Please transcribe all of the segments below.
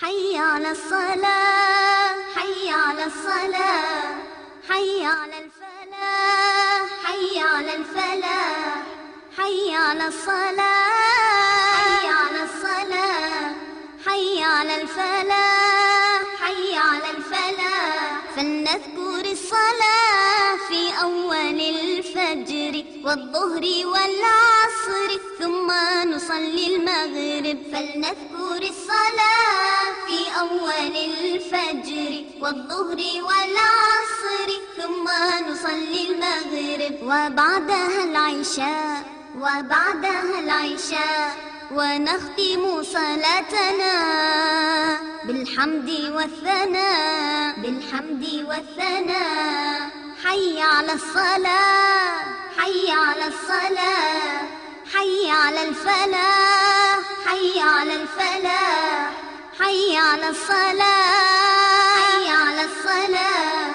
حي على الصلاة حي على الصلاة حي على الفلاح حي على الفلاح حي على الصلاة حي على الصلاة حي على الفلاح حي على الفلاح. فلنذكر الصلاة في أول الفجر والظهر والعصر ثم نصلي المغرب. فلنذكر الصلاة في أول الفجر والظهر والعصر ثم نصلي المغرب. وبعدها العشاء وبعدها العشاء ونختم صلاتنا بالحمد والثناء بالحمد والثناء. حي على الصلاة حي على الصلاة حي على الفلاح. حي على الصلاة. حي على الصلاة.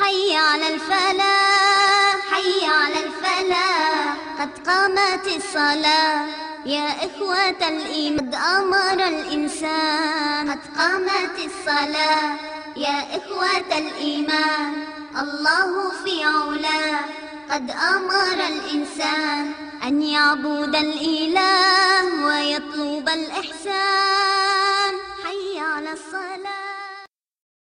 حي على الفلاح حي على الفلاح قد قامت الصلاة. يا إخوة الإيمان قد أمر الإنسان. قد قامت الصلاة. يا إخوة الإيمان الله في علاه قد أمر الإنسان أن يعبد الإله ويطلب الإحسان. salam.